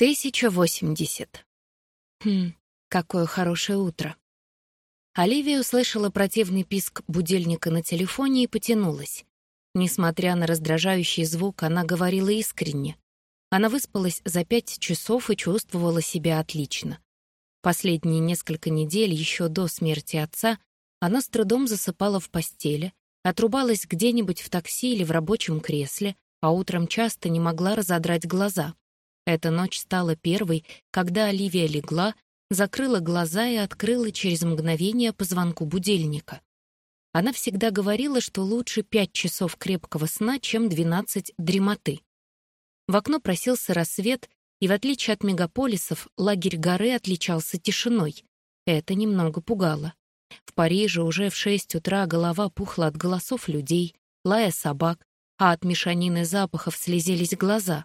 1080. Хм, какое хорошее утро. Оливия услышала противный писк будильника на телефоне и потянулась. Несмотря на раздражающий звук, она говорила искренне. Она выспалась за пять часов и чувствовала себя отлично. Последние несколько недель, еще до смерти отца, она с трудом засыпала в постели, отрубалась где-нибудь в такси или в рабочем кресле, а утром часто не могла разодрать глаза. Эта ночь стала первой, когда Оливия легла, закрыла глаза и открыла через мгновение по звонку будильника. Она всегда говорила, что лучше пять часов крепкого сна, чем двенадцать дремоты. В окно просился рассвет, и в отличие от мегаполисов, лагерь горы отличался тишиной. Это немного пугало. В Париже уже в шесть утра голова пухла от голосов людей, лая собак, а от мешанины запахов слезились глаза.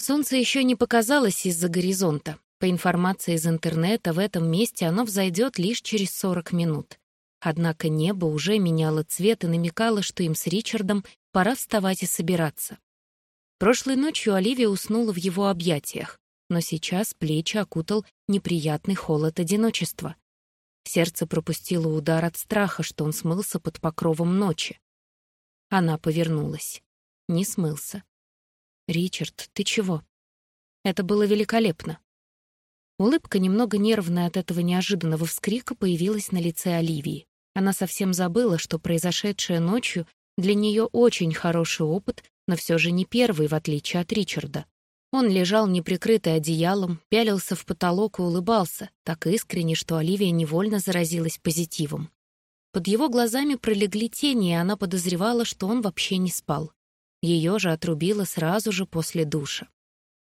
Солнце еще не показалось из-за горизонта. По информации из интернета, в этом месте оно взойдет лишь через 40 минут. Однако небо уже меняло цвет и намекало, что им с Ричардом пора вставать и собираться. Прошлой ночью Оливия уснула в его объятиях, но сейчас плечи окутал неприятный холод одиночества. Сердце пропустило удар от страха, что он смылся под покровом ночи. Она повернулась. Не смылся. «Ричард, ты чего?» Это было великолепно. Улыбка, немного нервная от этого неожиданного вскрика, появилась на лице Оливии. Она совсем забыла, что произошедшее ночью для нее очень хороший опыт, но все же не первый, в отличие от Ричарда. Он лежал неприкрытый одеялом, пялился в потолок и улыбался, так искренне, что Оливия невольно заразилась позитивом. Под его глазами пролегли тени, и она подозревала, что он вообще не спал. Ее же отрубило сразу же после душа.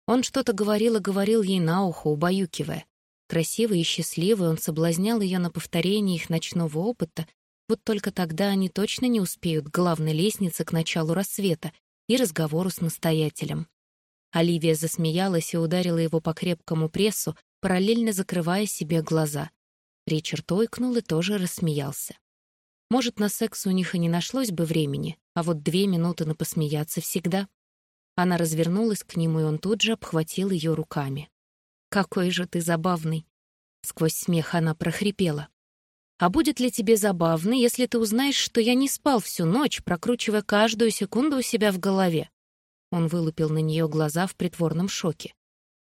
Он что-то говорил и говорил ей на ухо, убаюкивая. Красивый и счастливый он соблазнял ее на повторение их ночного опыта, вот только тогда они точно не успеют к главной лестнице к началу рассвета и разговору с настоятелем. Оливия засмеялась и ударила его по крепкому прессу, параллельно закрывая себе глаза. Ричард ойкнул и тоже рассмеялся. Может, на секс у них и не нашлось бы времени, а вот две минуты на посмеяться всегда. Она развернулась к нему, и он тут же обхватил ее руками. «Какой же ты забавный!» Сквозь смех она прохрипела. «А будет ли тебе забавно, если ты узнаешь, что я не спал всю ночь, прокручивая каждую секунду у себя в голове?» Он вылупил на нее глаза в притворном шоке.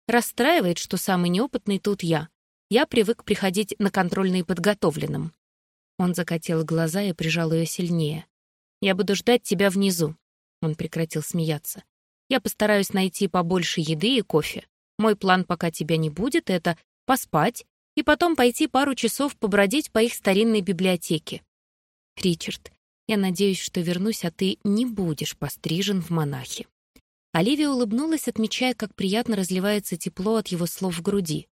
«Расстраивает, что самый неопытный тут я. Я привык приходить на контрольные подготовленным. Он закатил глаза и прижал ее сильнее. «Я буду ждать тебя внизу». Он прекратил смеяться. «Я постараюсь найти побольше еды и кофе. Мой план, пока тебя не будет, это поспать и потом пойти пару часов побродить по их старинной библиотеке. Ричард, я надеюсь, что вернусь, а ты не будешь пострижен в монахи». Оливия улыбнулась, отмечая, как приятно разливается тепло от его слов в груди.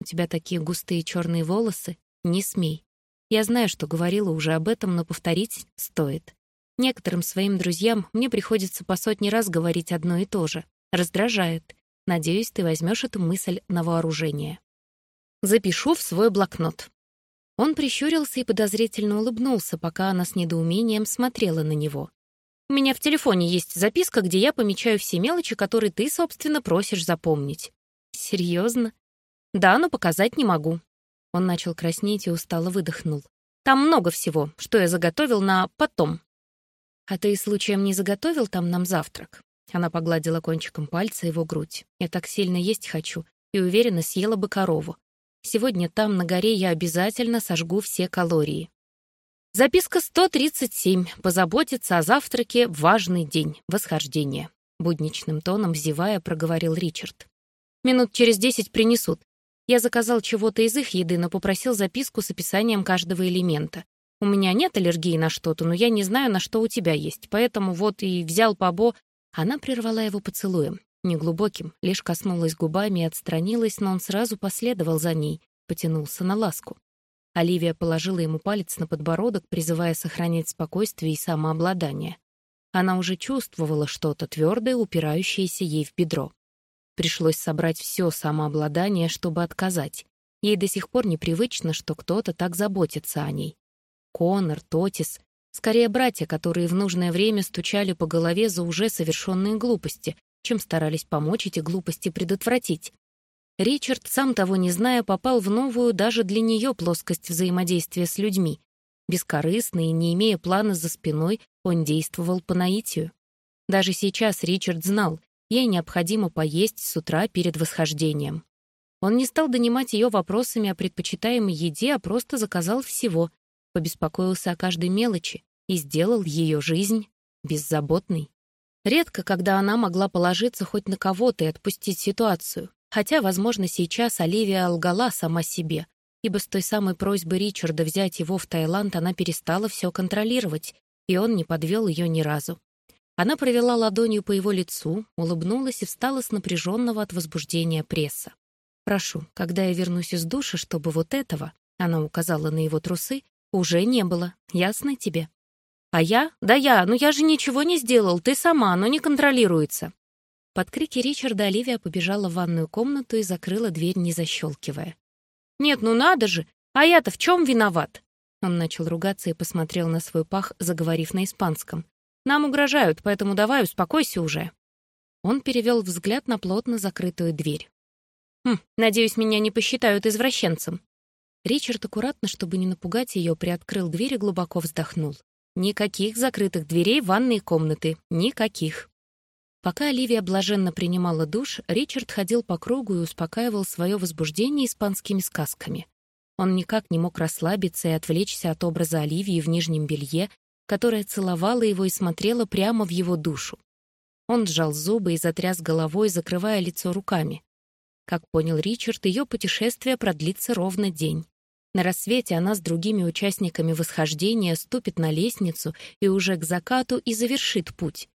«У тебя такие густые черные волосы. Не смей. Я знаю, что говорила уже об этом, но повторить стоит. Некоторым своим друзьям мне приходится по сотни раз говорить одно и то же. Раздражает. Надеюсь, ты возьмешь эту мысль на вооружение. Запишу в свой блокнот. Он прищурился и подозрительно улыбнулся, пока она с недоумением смотрела на него. «У меня в телефоне есть записка, где я помечаю все мелочи, которые ты, собственно, просишь запомнить». «Серьезно?» «Да, но показать не могу. Он начал краснеть и устало выдохнул. «Там много всего, что я заготовил на потом». «А ты случаем не заготовил там нам завтрак?» Она погладила кончиком пальца его грудь. «Я так сильно есть хочу и уверена, съела бы корову. Сегодня там, на горе, я обязательно сожгу все калории». Записка 137. Позаботиться о завтраке важный день. Восхождение. Будничным тоном, зевая, проговорил Ричард. «Минут через десять принесут. Я заказал чего-то из их еды, но попросил записку с описанием каждого элемента. У меня нет аллергии на что-то, но я не знаю, на что у тебя есть, поэтому вот и взял побо...» Она прервала его поцелуем, неглубоким, лишь коснулась губами и отстранилась, но он сразу последовал за ней, потянулся на ласку. Оливия положила ему палец на подбородок, призывая сохранять спокойствие и самообладание. Она уже чувствовала что-то твердое, упирающееся ей в бедро. Пришлось собрать все самообладание, чтобы отказать. Ей до сих пор непривычно, что кто-то так заботится о ней. Конор, Тотис — скорее братья, которые в нужное время стучали по голове за уже совершенные глупости, чем старались помочь эти глупости предотвратить. Ричард, сам того не зная, попал в новую даже для нее плоскость взаимодействия с людьми. Бескорыстный и не имея плана за спиной, он действовал по наитию. Даже сейчас Ричард знал, ей необходимо поесть с утра перед восхождением. Он не стал донимать ее вопросами о предпочитаемой еде, а просто заказал всего, побеспокоился о каждой мелочи и сделал ее жизнь беззаботной. Редко, когда она могла положиться хоть на кого-то и отпустить ситуацию, Хотя, возможно, сейчас Оливия лгала сама себе, ибо с той самой просьбы Ричарда взять его в Таиланд она перестала все контролировать, и он не подвел ее ни разу. Она провела ладонью по его лицу, улыбнулась и встала с напряженного от возбуждения пресса. «Прошу, когда я вернусь из душа, чтобы вот этого...» Она указала на его трусы. «Уже не было. Ясно тебе?» «А я? Да я. Ну я же ничего не сделал. Ты сама. Оно не контролируется». Под крики Ричарда Оливия побежала в ванную комнату и закрыла дверь, не защелкивая. «Нет, ну надо же! А я-то в чем виноват?» Он начал ругаться и посмотрел на свой пах, заговорив на испанском. «Нам угрожают, поэтому давай успокойся уже». Он перевел взгляд на плотно закрытую дверь. «Хм, надеюсь, меня не посчитают извращенцем». Ричард аккуратно, чтобы не напугать ее, приоткрыл дверь и глубоко вздохнул. «Никаких закрытых дверей в ванной комнаты. Никаких». Пока Оливия блаженно принимала душ, Ричард ходил по кругу и успокаивал свое возбуждение испанскими сказками. Он никак не мог расслабиться и отвлечься от образа Оливии в нижнем белье, которая целовала его и смотрела прямо в его душу. Он сжал зубы и затряс головой, закрывая лицо руками. Как понял Ричард, ее путешествие продлится ровно день. На рассвете она с другими участниками восхождения ступит на лестницу и уже к закату и завершит путь.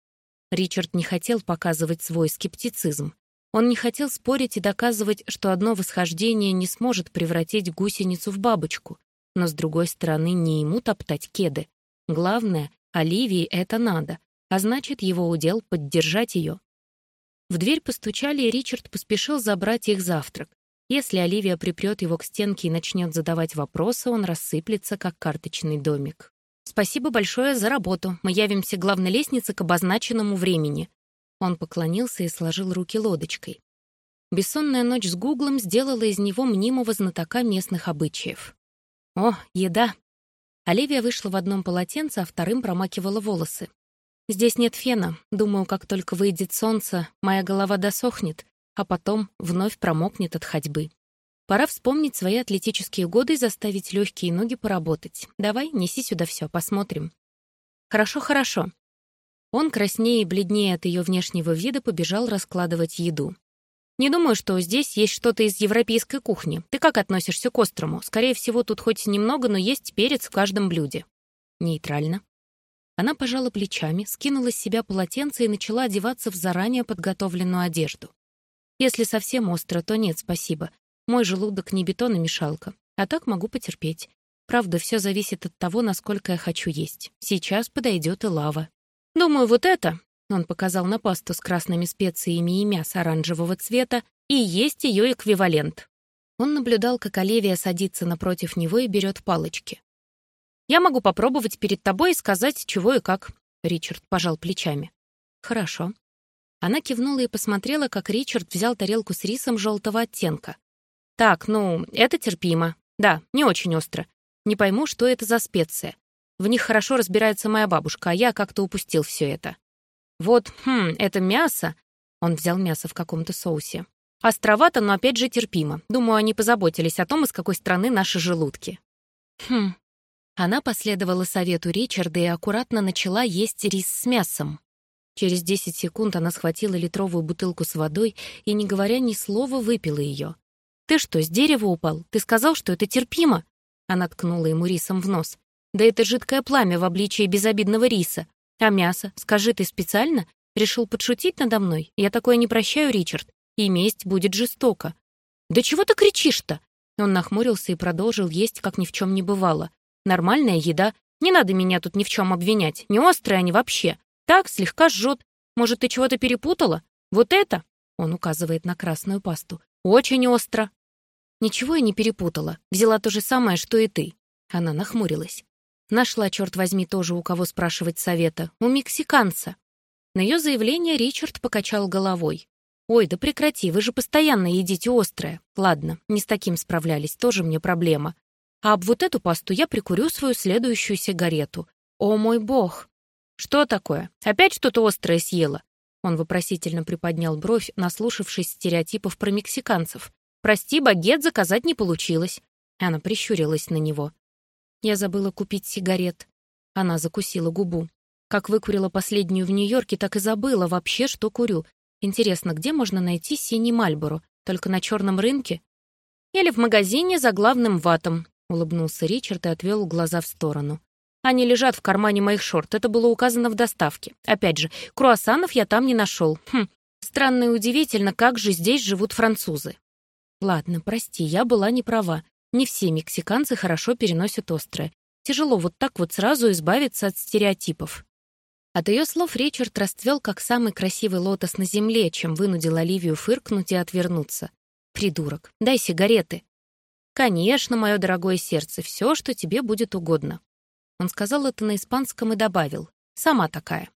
Ричард не хотел показывать свой скептицизм. Он не хотел спорить и доказывать, что одно восхождение не сможет превратить гусеницу в бабочку. Но, с другой стороны, не ему топтать кеды. Главное, Оливии это надо, а значит, его удел — поддержать ее. В дверь постучали, и Ричард поспешил забрать их завтрак. Если Оливия припрет его к стенке и начнет задавать вопросы, он рассыплется, как карточный домик. «Спасибо большое за работу. Мы явимся главной лестнице к обозначенному времени». Он поклонился и сложил руки лодочкой. Бессонная ночь с Гуглом сделала из него мнимого знатока местных обычаев. «О, еда!» Оливия вышла в одном полотенце, а вторым промакивала волосы. «Здесь нет фена. Думаю, как только выйдет солнце, моя голова досохнет, а потом вновь промокнет от ходьбы. Пора вспомнить свои атлетические годы и заставить легкие ноги поработать. Давай, неси сюда все, посмотрим. Хорошо, хорошо. Он, краснее и бледнее от ее внешнего вида, побежал раскладывать еду. «Не думаю, что здесь есть что-то из европейской кухни. Ты как относишься к острому? Скорее всего, тут хоть немного, но есть перец в каждом блюде». «Нейтрально». Она пожала плечами, скинула с себя полотенце и начала одеваться в заранее подготовленную одежду. «Если совсем остро, то нет, спасибо. Мой желудок не бетономешалка, а так могу потерпеть. Правда, все зависит от того, насколько я хочу есть. Сейчас подойдет и лава. Думаю, вот это, он показал на пасту с красными специями и мясо оранжевого цвета, и есть ее эквивалент. Он наблюдал, как Оливия садится напротив него и берет палочки. «Я могу попробовать перед тобой и сказать, чего и как», — Ричард пожал плечами. «Хорошо». Она кивнула и посмотрела, как Ричард взял тарелку с рисом желтого оттенка. Так, ну, это терпимо. Да, не очень остро. Не пойму, что это за специя. В них хорошо разбирается моя бабушка, а я как-то упустил все это. Вот, хм, это мясо. Он взял мясо в каком-то соусе. Островато, но опять же терпимо. Думаю, они позаботились о том, из какой страны наши желудки. Хм. Она последовала совету Ричарда и аккуратно начала есть рис с мясом. Через 10 секунд она схватила литровую бутылку с водой и, не говоря ни слова, выпила ее. «Ты что, с дерева упал? Ты сказал, что это терпимо?» Она ткнула ему рисом в нос. «Да это жидкое пламя в обличии безобидного риса. А мясо? Скажи, ты специально? Решил подшутить надо мной? Я такое не прощаю, Ричард. И месть будет жестоко». «Да чего ты кричишь-то?» Он нахмурился и продолжил есть, как ни в чем не бывало. «Нормальная еда. Не надо меня тут ни в чем обвинять. Не острые они вообще. Так, слегка жжет. Может, ты чего-то перепутала? Вот это?» Он указывает на красную пасту. «Очень остро». Ничего я не перепутала. Взяла то же самое, что и ты. Она нахмурилась. Нашла, черт возьми, тоже у кого спрашивать совета. У мексиканца. На ее заявление Ричард покачал головой. «Ой, да прекрати, вы же постоянно едите острое. Ладно, не с таким справлялись, тоже мне проблема. А об вот эту пасту я прикурю свою следующую сигарету. О мой бог!» «Что такое? Опять что-то острое съела?» Он вопросительно приподнял бровь, наслушавшись стереотипов про мексиканцев. «Прости, багет заказать не получилось». Она прищурилась на него. «Я забыла купить сигарет». Она закусила губу. Как выкурила последнюю в Нью-Йорке, так и забыла вообще, что курю. Интересно, где можно найти синий Мальборо? Только на черном рынке? Или в магазине за главным ватом, улыбнулся Ричард и отвел глаза в сторону. Они лежат в кармане моих шорт, это было указано в доставке. Опять же, круассанов я там не нашел. Хм, странно и удивительно, как же здесь живут французы. Ладно, прости, я была не права. Не все мексиканцы хорошо переносят острое. Тяжело вот так вот сразу избавиться от стереотипов. От ее слов Ричард расцвел как самый красивый лотос на земле, чем вынудил Оливию фыркнуть и отвернуться. «Придурок, дай сигареты». «Конечно, мое дорогое сердце, все, что тебе будет угодно». Он сказал это на испанском и добавил. «Сама такая».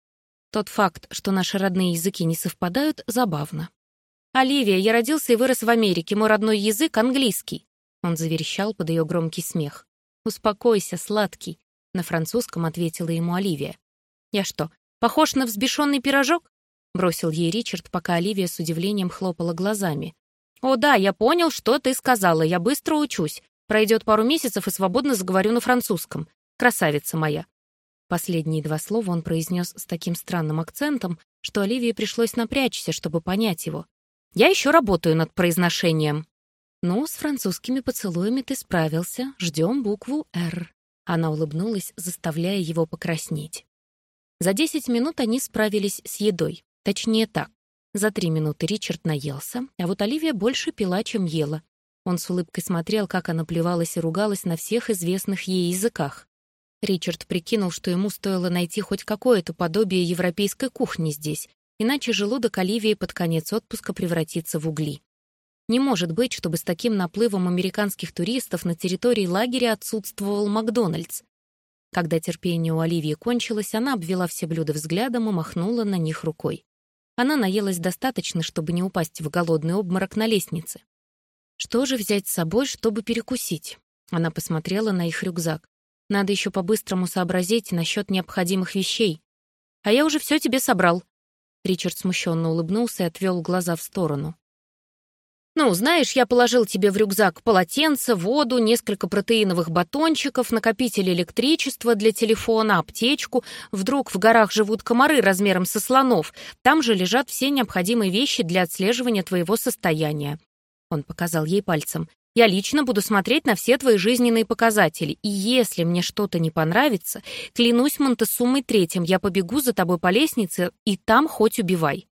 Тот факт, что наши родные языки не совпадают, забавно. «Оливия, я родился и вырос в Америке, мой родной язык — английский». Он заверещал под ее громкий смех. «Успокойся, сладкий», — на французском ответила ему Оливия. «Я что, похож на взбешенный пирожок?» — бросил ей Ричард, пока Оливия с удивлением хлопала глазами. «О да, я понял, что ты сказала, я быстро учусь. Пройдет пару месяцев и свободно заговорю на французском. Красавица моя». Последние два слова он произнес с таким странным акцентом, что Оливии пришлось напрячься, чтобы понять его. «Я еще работаю над произношением». «Ну, с французскими поцелуями ты справился. Ждем букву «Р». Она улыбнулась, заставляя его покраснеть. За 10 минут они справились с едой. Точнее так. За три минуты Ричард наелся, а вот Оливия больше пила, чем ела. Он с улыбкой смотрел, как она плевалась и ругалась на всех известных ей языках. Ричард прикинул, что ему стоило найти хоть какое-то подобие европейской кухни здесь, иначе желудок Оливии под конец отпуска превратится в угли. Не может быть, чтобы с таким наплывом американских туристов на территории лагеря отсутствовал Макдональдс. Когда терпение у Оливии кончилось, она обвела все блюда взглядом и махнула на них рукой. Она наелась достаточно, чтобы не упасть в голодный обморок на лестнице. Что же взять с собой, чтобы перекусить? Она посмотрела на их рюкзак. Надо еще по-быстрому сообразить насчет необходимых вещей. А я уже все тебе собрал. Ричард смущенно улыбнулся и отвел глаза в сторону. Ну, знаешь, я положил тебе в рюкзак полотенце, воду, несколько протеиновых батончиков, накопитель электричества для телефона, аптечку. Вдруг в горах живут комары размером со слонов. Там же лежат все необходимые вещи для отслеживания твоего состояния. Он показал ей пальцем. Я лично буду смотреть на все твои жизненные показатели, и если мне что-то не понравится, клянусь Монтесумой третьим, я побегу за тобой по лестнице, и там хоть убивай».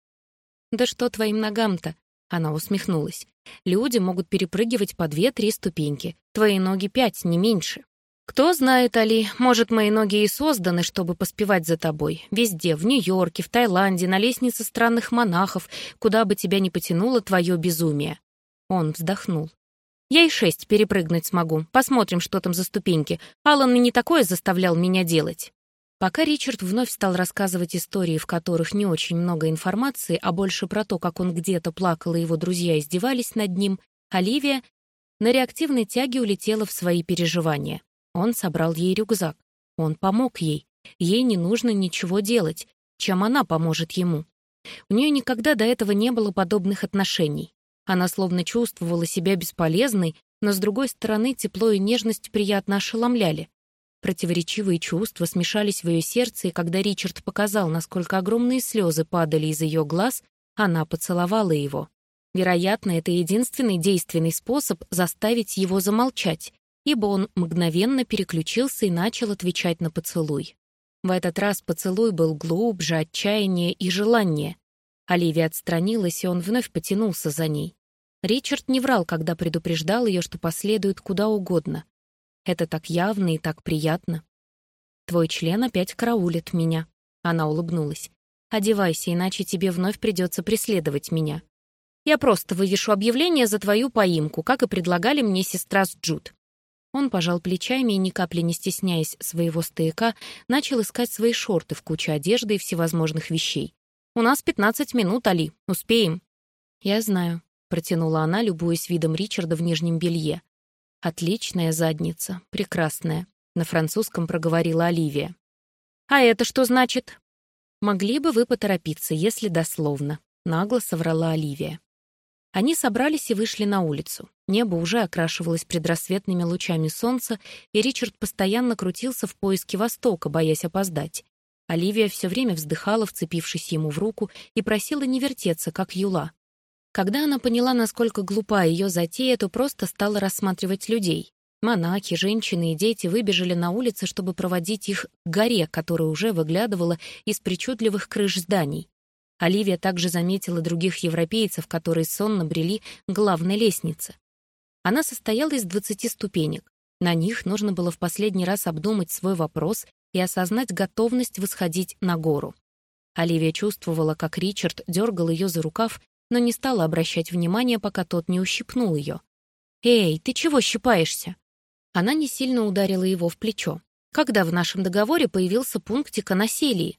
«Да что твоим ногам-то?» Она усмехнулась. «Люди могут перепрыгивать по две-три ступеньки. Твои ноги пять, не меньше». «Кто знает, Али, может, мои ноги и созданы, чтобы поспевать за тобой. Везде, в Нью-Йорке, в Таиланде, на лестнице странных монахов, куда бы тебя ни потянуло твое безумие». Он вздохнул. «Я и шесть перепрыгнуть смогу. Посмотрим, что там за ступеньки. Алан и не такое заставлял меня делать». Пока Ричард вновь стал рассказывать истории, в которых не очень много информации, а больше про то, как он где-то плакал и его друзья издевались над ним, Оливия на реактивной тяге улетела в свои переживания. Он собрал ей рюкзак. Он помог ей. Ей не нужно ничего делать. Чем она поможет ему? У нее никогда до этого не было подобных отношений. Она словно чувствовала себя бесполезной, но, с другой стороны, тепло и нежность приятно ошеломляли. Противоречивые чувства смешались в ее сердце, и когда Ричард показал, насколько огромные слезы падали из ее глаз, она поцеловала его. Вероятно, это единственный действенный способ заставить его замолчать, ибо он мгновенно переключился и начал отвечать на поцелуй. В этот раз поцелуй был глубже, отчаяние и желание. Оливия отстранилась, и он вновь потянулся за ней. Ричард не врал, когда предупреждал ее, что последует куда угодно. Это так явно и так приятно. Твой член опять караулит меня. Она улыбнулась. Одевайся, иначе тебе вновь придется преследовать меня. Я просто вывешу объявление за твою поимку, как и предлагали мне сестра с Джуд. Он пожал плечами и, ни капли не стесняясь своего стояка, начал искать свои шорты в куче одежды и всевозможных вещей. «У нас 15 минут, Али. Успеем». «Я знаю», — протянула она, любуясь видом Ричарда в нижнем белье. «Отличная задница, прекрасная», — на французском проговорила Оливия. «А это что значит?» «Могли бы вы поторопиться, если дословно», — нагло соврала Оливия. Они собрались и вышли на улицу. Небо уже окрашивалось предрассветными лучами солнца, и Ричард постоянно крутился в поиске востока, боясь опоздать. Оливия все время вздыхала, вцепившись ему в руку, и просила не вертеться, как юла. Когда она поняла, насколько глупа ее затея, то просто стала рассматривать людей. Монахи, женщины и дети выбежали на улицы, чтобы проводить их к горе, которая уже выглядывала из причудливых крыш зданий. Оливия также заметила других европейцев, которые сонно брели главной лестнице. Она состояла из 20 ступенек. На них нужно было в последний раз обдумать свой вопрос и осознать готовность восходить на гору. Оливия чувствовала, как Ричард дергал ее за рукав, но не стала обращать внимания, пока тот не ущипнул ее. «Эй, ты чего щипаешься?» Она не сильно ударила его в плечо. «Когда в нашем договоре появился пунктик о насилии?»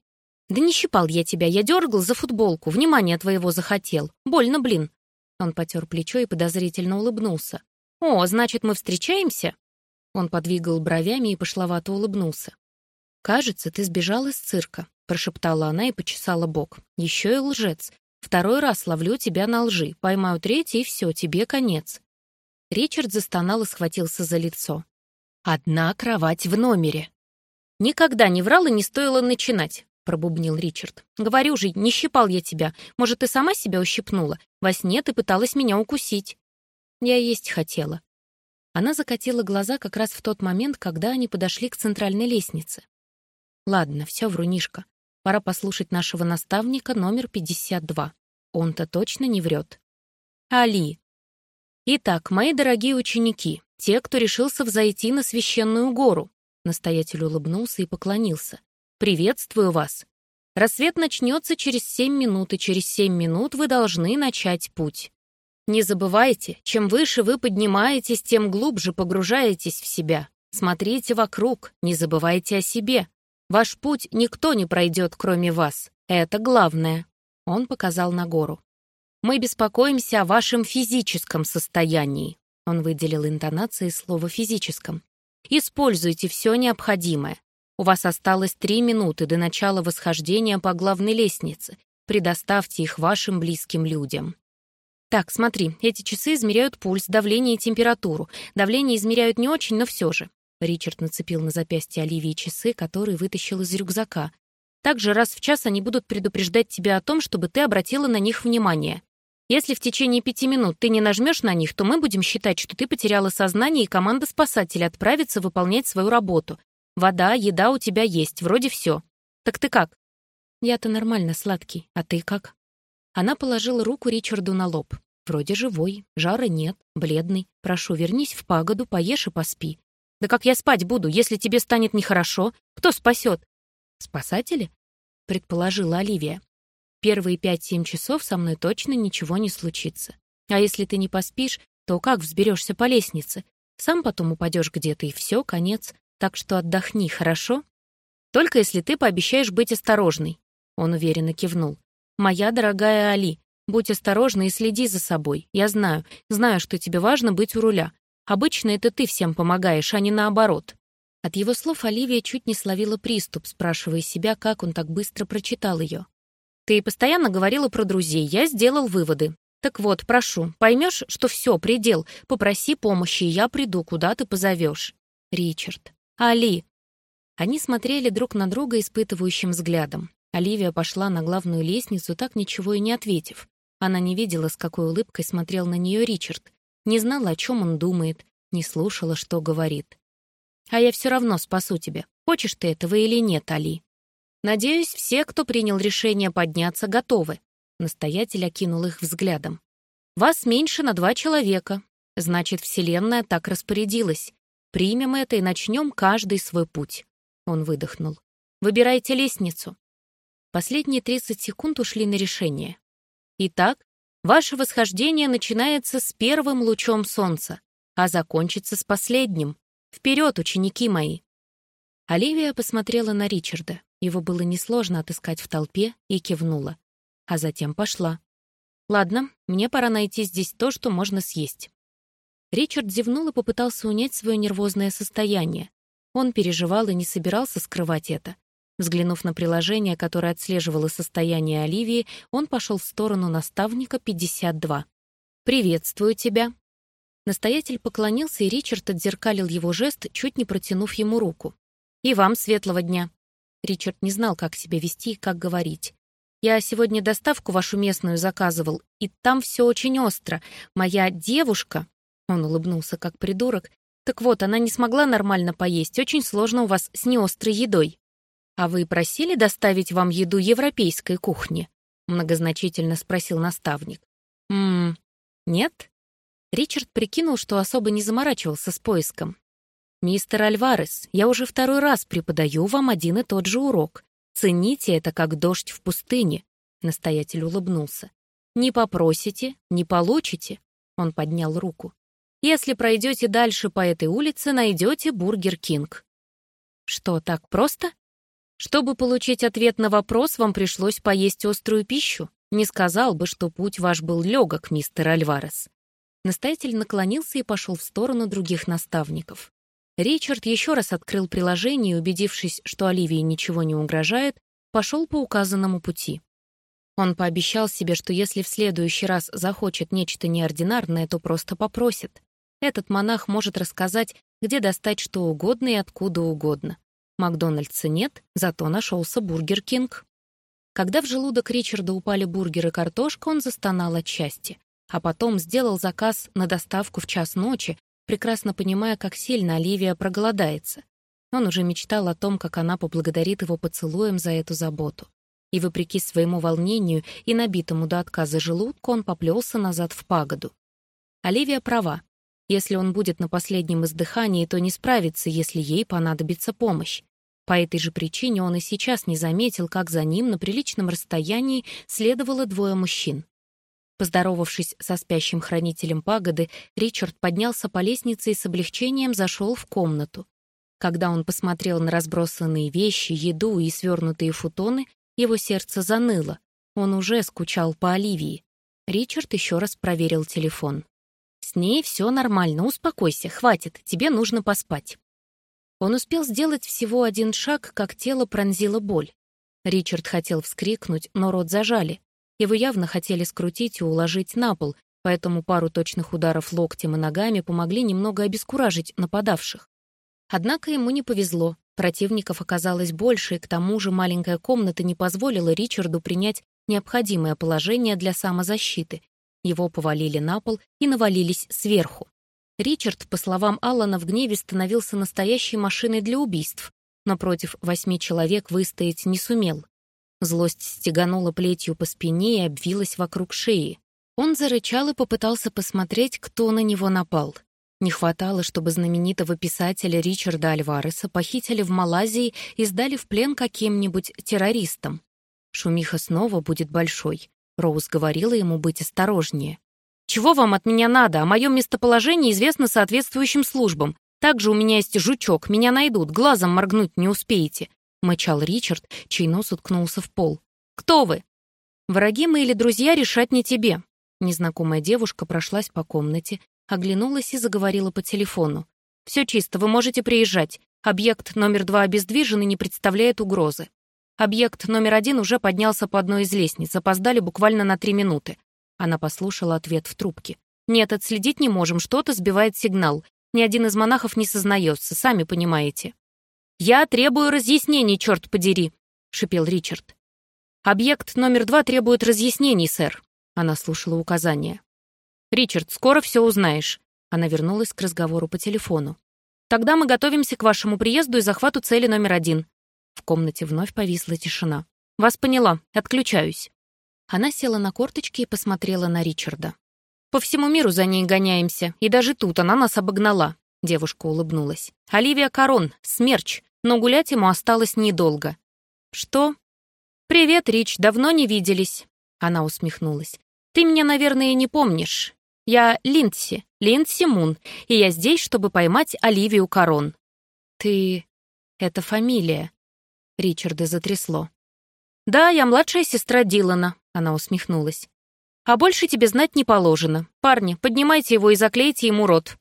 «Да не щипал я тебя, я дергал за футболку, внимания твоего захотел. Больно, блин». Он потер плечо и подозрительно улыбнулся. «О, значит, мы встречаемся?» Он подвигал бровями и пошловато улыбнулся. «Кажется, ты сбежал из цирка», — прошептала она и почесала бок. «Еще и лжец. Второй раз ловлю тебя на лжи, поймаю третий, и все, тебе конец». Ричард застонал и схватился за лицо. «Одна кровать в номере». «Никогда не врал и не стоило начинать», — пробубнил Ричард. «Говорю же, не щипал я тебя. Может, ты сама себя ущипнула? Во сне ты пыталась меня укусить». «Я есть хотела». Она закатила глаза как раз в тот момент, когда они подошли к центральной лестнице. «Ладно, все, врунишка. Пора послушать нашего наставника номер 52. Он-то точно не врет. Али. Итак, мои дорогие ученики, те, кто решился взойти на священную гору. Настоятель улыбнулся и поклонился. Приветствую вас. Рассвет начнется через семь минут, и через семь минут вы должны начать путь. Не забывайте, чем выше вы поднимаетесь, тем глубже погружаетесь в себя. Смотрите вокруг, не забывайте о себе. Ваш путь никто не пройдет, кроме вас. Это главное. Он показал на гору. Мы беспокоимся о вашем физическом состоянии. Он выделил интонацией слова «физическом». Используйте все необходимое. У вас осталось три минуты до начала восхождения по главной лестнице. Предоставьте их вашим близким людям. Так, смотри, эти часы измеряют пульс, давление и температуру. Давление измеряют не очень, но все же. Ричард нацепил на запястье Оливии часы, которые вытащил из рюкзака. «Также раз в час они будут предупреждать тебя о том, чтобы ты обратила на них внимание. Если в течение пяти минут ты не нажмешь на них, то мы будем считать, что ты потеряла сознание, и команда спасателей отправится выполнять свою работу. Вода, еда у тебя есть, вроде все. Так ты как?» «Я-то нормально, сладкий. А ты как?» Она положила руку Ричарду на лоб. «Вроде живой, жара нет, бледный. Прошу, вернись в пагоду, поешь и поспи. Да как я спать буду, если тебе станет нехорошо? Кто спасет? Спасатели? Предположила Оливия. Первые пять-семь часов со мной точно ничего не случится. А если ты не поспишь, то как взберешься по лестнице? Сам потом упадешь где-то, и все, конец. Так что отдохни, хорошо? Только если ты пообещаешь быть осторожной. Он уверенно кивнул. «Моя дорогая Али, будь осторожна и следи за собой. Я знаю, знаю, что тебе важно быть у руля. Обычно это ты всем помогаешь, а не наоборот». От его слов Оливия чуть не словила приступ, спрашивая себя, как он так быстро прочитал ее. «Ты постоянно говорила про друзей, я сделал выводы. Так вот, прошу, поймешь, что все, предел, попроси помощи, я приду, куда ты позовешь». «Ричард». «Али». Они смотрели друг на друга испытывающим взглядом. Оливия пошла на главную лестницу, так ничего и не ответив. Она не видела, с какой улыбкой смотрел на нее Ричард, не знала, о чем он думает, не слушала, что говорит. «А я все равно спасу тебя, хочешь ты этого или нет, Али. Надеюсь, все, кто принял решение подняться, готовы». Настоятель окинул их взглядом. «Вас меньше на два человека. Значит, Вселенная так распорядилась. Примем это и начнем каждый свой путь». Он выдохнул. «Выбирайте лестницу». Последние 30 секунд ушли на решение. Итак, Ваше восхождение начинается с первым лучом солнца, а закончится с последним. Вперед, ученики мои!» Оливия посмотрела на Ричарда. Его было несложно отыскать в толпе и кивнула. А затем пошла. «Ладно, Мне пора найти здесь то, что можно съесть». Ричард зевнул и попытался унять свое нервозное состояние. Он переживал и не собирался скрывать это. Взглянув на приложение, которое отслеживало состояние Оливии, он пошел в сторону наставника 52. «Приветствую тебя». Настоятель поклонился, и Ричард отзеркалил его жест, чуть не протянув ему руку. «И вам светлого дня». Ричард не знал, как себя вести и как говорить. «Я сегодня доставку вашу местную заказывал, и там все очень остро. Моя девушка...» Он улыбнулся, как придурок. «Так вот, она не смогла нормально поесть. Очень сложно у вас с неострой едой». «А вы просили доставить вам еду европейской кухни?» Многозначительно спросил наставник. «Ммм, нет?» Ричард прикинул, что особо не заморачивался с поиском. «Мистер Альварес, я уже второй раз преподаю вам один и тот же урок. Цените это как дождь в пустыне», — настоятель улыбнулся. «Не попросите, не получите», — он поднял руку. «Если пройдете дальше по этой улице, найдете Бургер Кинг». «Что, так просто?» Чтобы получить ответ на вопрос, вам пришлось поесть острую пищу. Не сказал бы, что путь ваш был легок, мистер Альварес. Настоятель поклонился и пошел в сторону других наставников. Ричард еще раз открыл приложение и, убедившись, что Оливии ничего не угрожает, пошел по указанному пути. Он пообещал себе, что если в следующий раз захочет нечто неординарное, то просто попросит. Этот монах может рассказать, где достать что угодно и откуда угодно. Макдональдса нет, зато нашелся Бургер Кинг. Когда в желудок Ричарда упали бургер и картошка, он застонал от счастья. А потом сделал заказ на доставку в час ночи, прекрасно понимая, как сильно Оливия проголодается. Он уже мечтал о том, как она поблагодарит его поцелуем за эту заботу. И вопреки своему волнению и набитому до отказа желудку, он поплелся назад в пагоду. Оливия права. Если он будет на последнем издыхании, то не справится, если ей понадобится помощь. По этой же причине он и сейчас не заметил, как за ним на приличном расстоянии следовало двое мужчин. Поздоровавшись со спящим хранителем пагоды, Ричард поднялся по лестнице и с облегчением зашел в комнату. Когда он посмотрел на разбросанные вещи, еду и свернутые футоны, его сердце заныло. Он уже скучал по Оливии. Ричард еще раз проверил телефон. «С ней все нормально, успокойся, хватит, тебе нужно поспать». Он успел сделать всего один шаг, как тело пронзило боль. Ричард хотел вскрикнуть, но рот зажали. Его явно хотели скрутить и уложить на пол, поэтому пару точных ударов локтем и ногами помогли немного обескуражить нападавших. Однако ему не повезло. Противников оказалось больше, и к тому же маленькая комната не позволила Ричарду принять необходимое положение для самозащиты. Его повалили на пол и навалились сверху. Ричард, по словам Аллана, в гневе становился настоящей машиной для убийств, но против восьми человек выстоять не сумел. Злость стеганула плетью по спине и обвилась вокруг шеи. Он зарычал и попытался посмотреть, кто на него напал. Не хватало, чтобы знаменитого писателя Ричарда Альвареса похитили в Малайзии и сдали в плен каким-нибудь террористам. Шумиха снова будет большой. Роуз говорила ему быть осторожнее. Чего вам от меня надо? О моем местоположении известно соответствующим службам. Также у меня есть жучок, меня найдут, глазом моргнуть не успеете», — мычал Ричард, чей нос уткнулся в пол. «Кто вы?» «Враги мы или друзья решать не тебе». Незнакомая девушка прошлась по комнате, оглянулась и заговорила по телефону. «Все чисто, вы можете приезжать. Объект номер два обездвижен и не представляет угрозы. Объект номер один уже поднялся по одной из лестниц, опоздали буквально на три минуты. Она послушала ответ в трубке. «Нет, отследить не можем, что-то сбивает сигнал. Ни один из монахов не сознается, сами понимаете». «Я требую разъяснений, черт подери», — шипел Ричард. «Объект номер два требует разъяснений, сэр», — она слушала указания. «Ричард, скоро все узнаешь». Она вернулась к разговору по телефону. «Тогда мы готовимся к вашему приезду и захвату цели номер один». В комнате вновь повисла тишина. «Вас поняла. Отключаюсь». Она села на корточки и посмотрела на Ричарда. «По всему миру за ней гоняемся, и даже тут она нас обогнала», — девушка улыбнулась. «Оливия Корон, смерч, но гулять ему осталось недолго». «Что?» «Привет, Рич, давно не виделись», — она усмехнулась. «Ты меня, наверное, не помнишь. Я Линдси, Линдси Мун, и я здесь, чтобы поймать Оливию Корон». «Ты... это фамилия», — Ричарда затрясло. «Да, я младшая сестра Дилана», — она усмехнулась. А больше тебе знать не положено. Парни, поднимайте его и заклейте ему рот».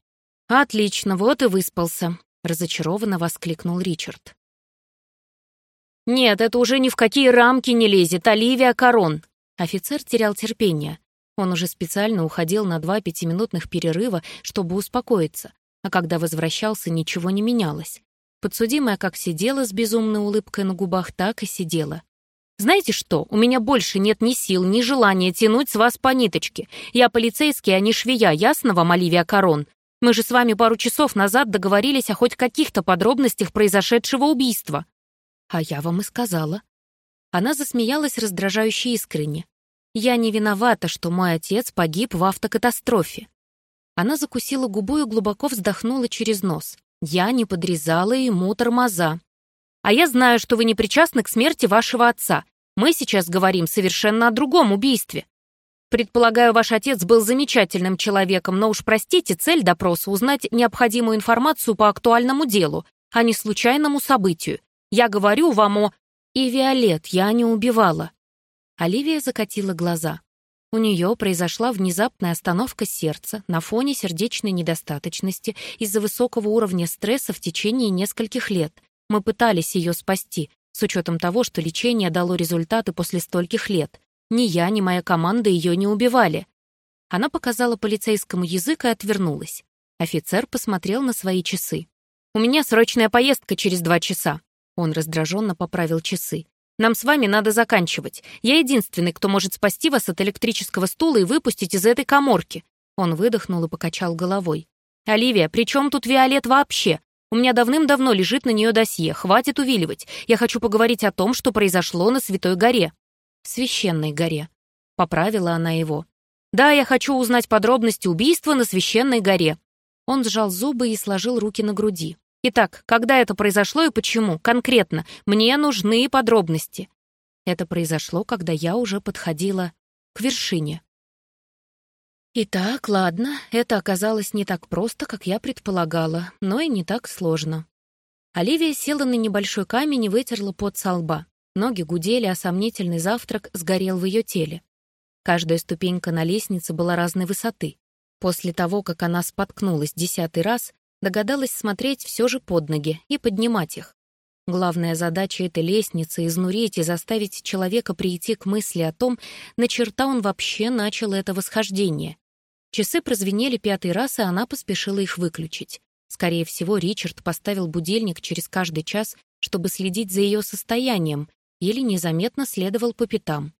«Отлично, вот и выспался», — разочарованно воскликнул Ричард. «Нет, это уже ни в какие рамки не лезет, Оливия Корон!» Офицер терял терпение. Он уже специально уходил на два пятиминутных перерыва, чтобы успокоиться, а когда возвращался, ничего не менялось. Подсудимая как сидела с безумной улыбкой на губах, так и сидела. «Знаете что, у меня больше нет ни сил, ни желания тянуть с вас по ниточке. Я полицейский, а не швея, ясно вам, Оливия Корон? Мы же с вами пару часов назад договорились о хоть каких-то подробностях произошедшего убийства». «А я вам и сказала». Она засмеялась раздражающе искренне. «Я не виновата, что мой отец погиб в автокатастрофе». Она закусила губу и глубоко вздохнула через нос. Я не подрезала ему тормоза. А я знаю, что вы не причастны к смерти вашего отца. Мы сейчас говорим совершенно о другом убийстве. Предполагаю, ваш отец был замечательным человеком, но уж простите, цель допроса — узнать необходимую информацию по актуальному делу, а не случайному событию. Я говорю вам о... И Виолет я не убивала. Оливия закатила глаза. У нее произошла внезапная остановка сердца на фоне сердечной недостаточности из-за высокого уровня стресса в течение нескольких лет. Мы пытались ее спасти, с учетом того, что лечение дало результаты после стольких лет. Ни я, ни моя команда ее не убивали. Она показала полицейскому язык и отвернулась. Офицер посмотрел на свои часы. «У меня срочная поездка через два часа». Он раздраженно поправил часы. Нам с вами надо заканчивать. Я единственный, кто может спасти вас от электрического стула и выпустить из этой коморки». Он выдохнул и покачал головой. «Оливия, при чем тут Виолет вообще? У меня давным-давно лежит на нее досье, хватит увиливать. Я хочу поговорить о том, что произошло на Святой горе». «Священной горе», — поправила она его. «Да, я хочу узнать подробности убийства на Священной горе». Он сжал зубы и сложил руки на груди. Итак, когда это произошло и почему? Конкретно. Мне нужны подробности. Это произошло, когда я уже подходила к вершине. Итак, ладно, это оказалось не так просто, как я предполагала, но и не так сложно. Оливия села на небольшой камень и вытерла пот со лба. Ноги гудели, а сомнительный завтрак сгорел в ее теле. Каждая ступенька на лестнице была разной высоты. После того, как она споткнулась десятый раз, догадалась смотреть все же под ноги и поднимать их. Главная задача этой лестницы — изнурить и заставить человека прийти к мысли о том, на черта он вообще начал это восхождение. Часы прозвенели пятый раз, и она поспешила их выключить. Скорее всего, Ричард поставил будильник через каждый час, чтобы следить за ее состоянием, или незаметно следовал по пятам.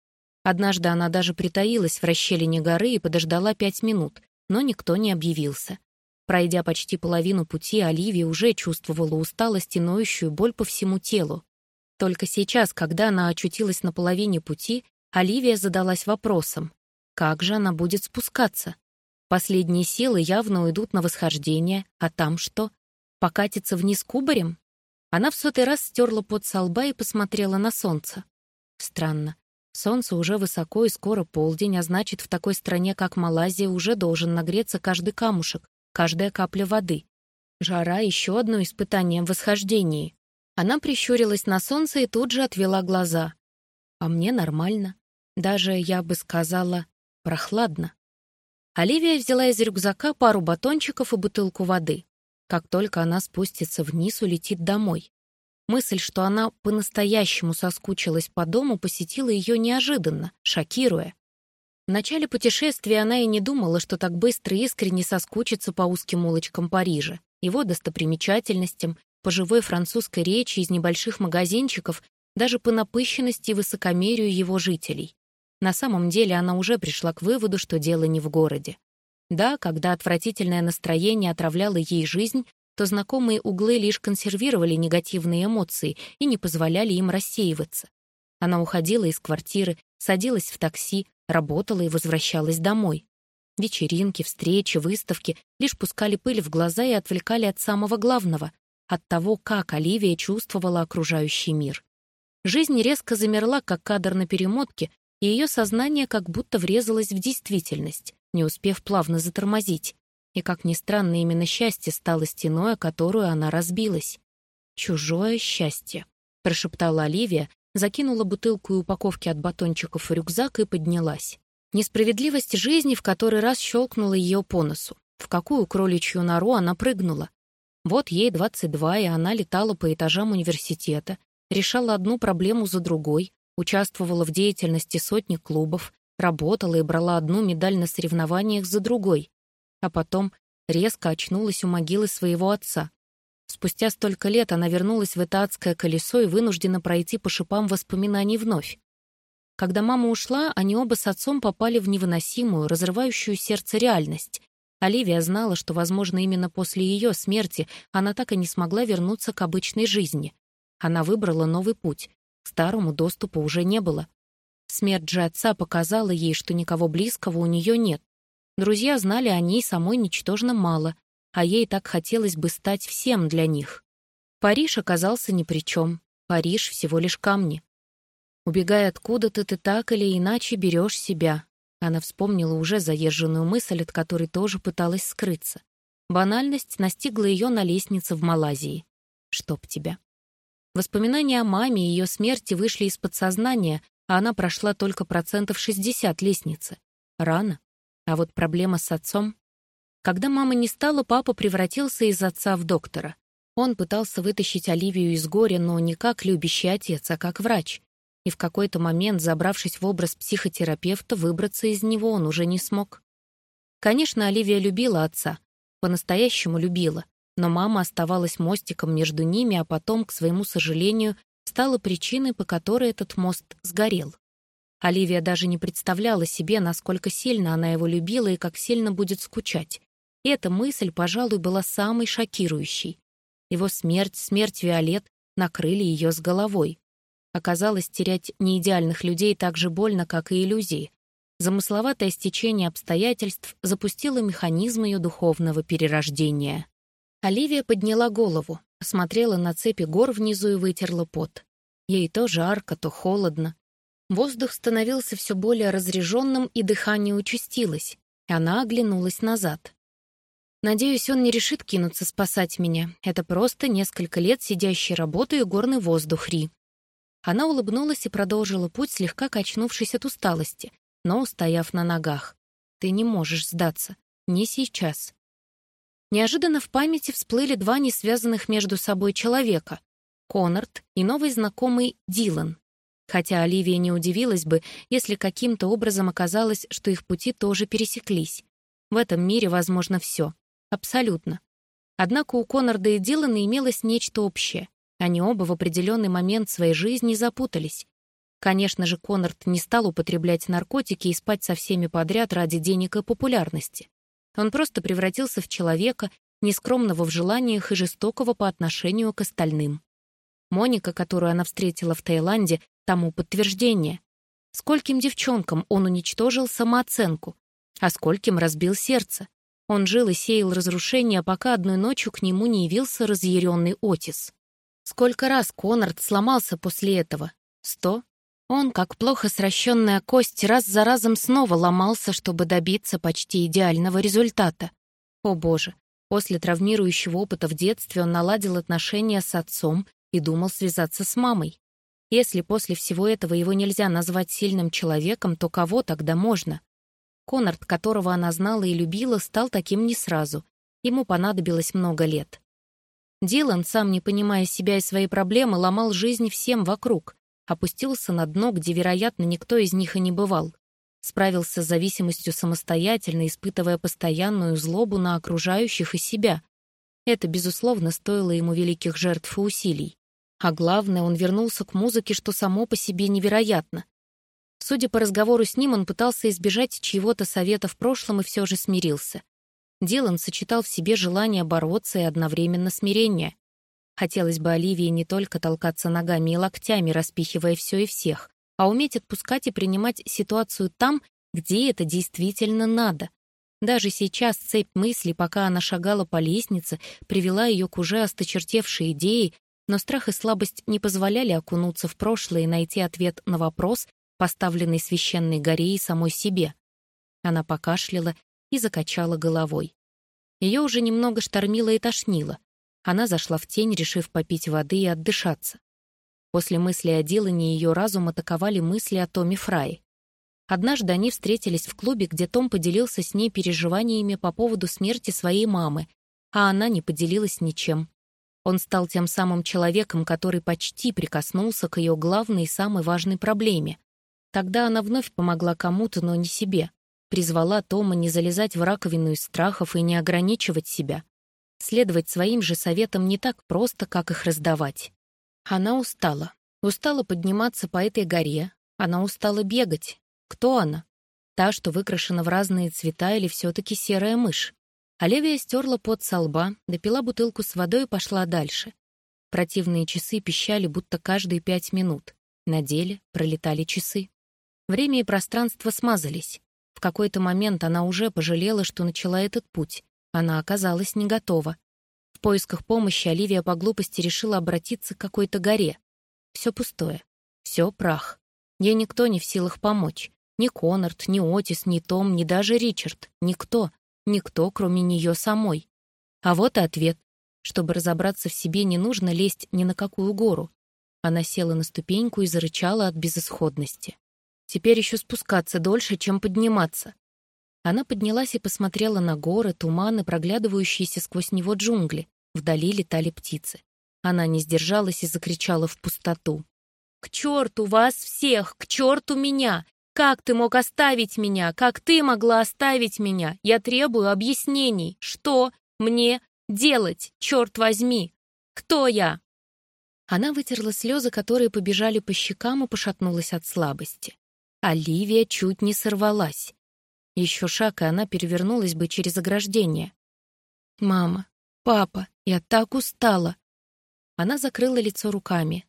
Однажды она даже притаилась в расщелине горы и подождала пять минут, но никто не объявился. Пройдя почти половину пути, Оливия уже чувствовала усталость и ноющую боль по всему телу. Только сейчас, когда она очутилась на половине пути, Оливия задалась вопросом, как же она будет спускаться? Последние силы явно уйдут на восхождение, а там что? Покатиться вниз кубарем? Она в сотый раз стерла пот со лба и посмотрела на солнце. Странно. Солнце уже высоко и скоро полдень, а значит, в такой стране, как Малайзия, уже должен нагреться каждый камушек каждая капля воды. Жара — еще одно испытание в восхождении. Она прищурилась на солнце и тут же отвела глаза. А мне нормально. Даже, я бы сказала, прохладно. Оливия взяла из рюкзака пару батончиков и бутылку воды. Как только она спустится вниз, улетит домой. Мысль, что она по-настоящему соскучилась по дому, посетила ее неожиданно, шокируя. В начале путешествия она и не думала, что так быстро и искренне соскучится по узким улочкам Парижа, его достопримечательностям, по живой французской речи из небольших магазинчиков, даже по напыщенности и высокомерию его жителей. На самом деле она уже пришла к выводу, что дело не в городе. Да, когда отвратительное настроение отравляло ей жизнь, то знакомые углы лишь консервировали негативные эмоции и не позволяли им рассеиваться. Она уходила из квартиры, садилась в такси, работала и возвращалась домой. Вечеринки, встречи, выставки лишь пускали пыль в глаза и отвлекали от самого главного, от того, как Оливия чувствовала окружающий мир. Жизнь резко замерла, как кадр на перемотке, и ее сознание как будто врезалось в действительность, не успев плавно затормозить. И, как ни странно, именно счастье стало стеной, о которую она разбилась. «Чужое счастье», — прошептала Оливия, закинула бутылку и упаковки от батончиков в рюкзак и поднялась. Несправедливость жизни в который раз щелкнула ее по носу. В какую кроличью нору она прыгнула? Вот ей 22, и она летала по этажам университета, решала одну проблему за другой, участвовала в деятельности сотни клубов, работала и брала одну медаль на соревнованиях за другой. А потом резко очнулась у могилы своего отца. Спустя столько лет она вернулась в это адское колесо и вынуждена пройти по шипам воспоминаний вновь. Когда мама ушла, они оба с отцом попали в невыносимую, разрывающую сердце реальность. Оливия знала, что, возможно, именно после ее смерти она так и не смогла вернуться к обычной жизни. Она выбрала новый путь. Старому доступа уже не было. Смерть же отца показала ей, что никого близкого у нее нет. Друзья знали о ней самой ничтожно мало, а ей так хотелось бы стать всем для них. Париж оказался ни при чем. Париж — всего лишь камни. Убегая откуда-то, ты так или иначе берешь себя. Она вспомнила уже заезженную мысль, от которой тоже пыталась скрыться. Банальность настигла ее на лестнице в Малайзии. Чтоб тебя. Воспоминания о маме и ее смерти вышли из подсознания, а она прошла только процентов 60 лестницы. Рано. А вот проблема с отцом... Когда мама не стала, папа превратился из отца в доктора. Он пытался вытащить Оливию из горя, но не как любящий отец, а как врач и в какой-то момент, забравшись в образ психотерапевта, выбраться из него он уже не смог. Конечно, Оливия любила отца, по-настоящему любила, но мама оставалась мостиком между ними, а потом, к своему сожалению, стала причиной, по которой этот мост сгорел. Оливия даже не представляла себе, насколько сильно она его любила и как сильно будет скучать. И эта мысль, пожалуй, была самой шокирующей. Его смерть, смерть Виолет накрыли ее с головой. Оказалось, терять неидеальных людей так же больно, как и иллюзии. Замысловатое стечение обстоятельств запустило механизм ее духовного перерождения. Оливия подняла голову, посмотрела на цепи гор внизу и вытерла пот. Ей то жарко, то холодно. Воздух становился все более разреженным, и дыхание участилось. Она оглянулась назад. «Надеюсь, он не решит кинуться спасать меня. Это просто несколько лет сидящей работы и горный воздух, Ри. Она улыбнулась и продолжила путь, слегка качнувшись от усталости, но устояв на ногах. «Ты не можешь сдаться. Не сейчас». Неожиданно в памяти всплыли два несвязанных между собой человека — Коннорд и новый знакомый Дилан. Хотя Оливия не удивилась бы, если каким-то образом оказалось, что их пути тоже пересеклись. В этом мире возможно все. Абсолютно. Однако у Коннорда и Дилана имелось нечто общее. Они оба в определенный момент своей жизни запутались. Конечно же, Коннорд не стал употреблять наркотики и спать со всеми подряд ради денег и популярности. Он просто превратился в человека, нескромного в желаниях и жестокого по отношению к остальным. Моника, которую она встретила в Таиланде, тому подтверждение. Скольким девчонкам он уничтожил самооценку, а скольким разбил сердце. Он жил и сеял разрушения, пока одной ночью к нему не явился разъяренный Отис. Сколько раз Конрад сломался после этого? Сто? Он, как плохо сращенная кость, раз за разом снова ломался, чтобы добиться почти идеального результата. О боже, после травмирующего опыта в детстве он наладил отношения с отцом и думал связаться с мамой. Если после всего этого его нельзя назвать сильным человеком, то кого тогда можно? Конрад, которого она знала и любила, стал таким не сразу. Ему понадобилось много лет. Дилан, сам не понимая себя и своей проблемы, ломал жизнь всем вокруг, опустился на дно, где, вероятно, никто из них и не бывал. Справился с зависимостью самостоятельно, испытывая постоянную злобу на окружающих и себя. Это, безусловно, стоило ему великих жертв и усилий. А главное, он вернулся к музыке, что само по себе невероятно. Судя по разговору с ним, он пытался избежать чьего-то совета в прошлом и все же смирился. Дилан сочетал в себе желание бороться и одновременно смирение. Хотелось бы Оливии не только толкаться ногами и локтями, распихивая все и всех, а уметь отпускать и принимать ситуацию там, где это действительно надо. Даже сейчас цепь мыслей, пока она шагала по лестнице, привела ее к уже осточертевшей идее, но страх и слабость не позволяли окунуться в прошлое и найти ответ на вопрос, поставленный священной горе и самой себе. Она покашляла и закачала головой. Ее уже немного штормило и тошнило. Она зашла в тень, решив попить воды и отдышаться. После мысли о Дилане ее разум атаковали мысли о Томе Фрае. Однажды они встретились в клубе, где Том поделился с ней переживаниями по поводу смерти своей мамы, а она не поделилась ничем. Он стал тем самым человеком, который почти прикоснулся к ее главной и самой важной проблеме. Тогда она вновь помогла кому-то, но не себе. Призвала Тома не залезать в раковину из страхов и не ограничивать себя. Следовать своим же советам не так просто, как их раздавать. Она устала. Устала подниматься по этой горе. Она устала бегать. Кто она? Та, что выкрашена в разные цвета или все-таки серая мышь? Оливия стерла пот со лба, допила бутылку с водой и пошла дальше. Противные часы пищали, будто каждые пять минут. На деле пролетали часы. Время и пространство смазались. В какой-то момент она уже пожалела, что начала этот путь. Она оказалась не готова. В поисках помощи Оливия по глупости решила обратиться к какой-то горе. Все пустое. Все прах. Ей никто не в силах помочь. Ни Коннорд, ни Отис, ни Том, ни даже Ричард. Никто. Никто, кроме нее самой. А вот и ответ. Чтобы разобраться в себе, не нужно лезть ни на какую гору. Она села на ступеньку и зарычала от безысходности. Теперь еще спускаться дольше, чем подниматься. Она поднялась и посмотрела на горы, туманы, проглядывающиеся сквозь него джунгли. Вдали летали птицы. Она не сдержалась и закричала в пустоту. «К черту вас всех! К черту меня! Как ты мог оставить меня? Как ты могла оставить меня? Я требую объяснений. Что мне делать, черт возьми? Кто я?» Она вытерла слезы, которые побежали по щекам и пошатнулась от слабости. Оливия чуть не сорвалась. Еще шаг, и она перевернулась бы через ограждение. «Мама, папа, я так устала!» Она закрыла лицо руками.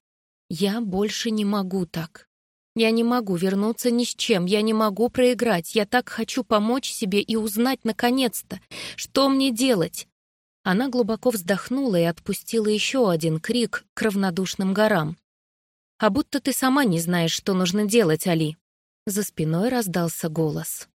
«Я больше не могу так. Я не могу вернуться ни с чем, я не могу проиграть. Я так хочу помочь себе и узнать наконец-то, что мне делать. Она глубоко вздохнула и отпустила еще один крик к равнодушным горам. «А будто ты сама не знаешь, что нужно делать, Али». За спиной раздался голос.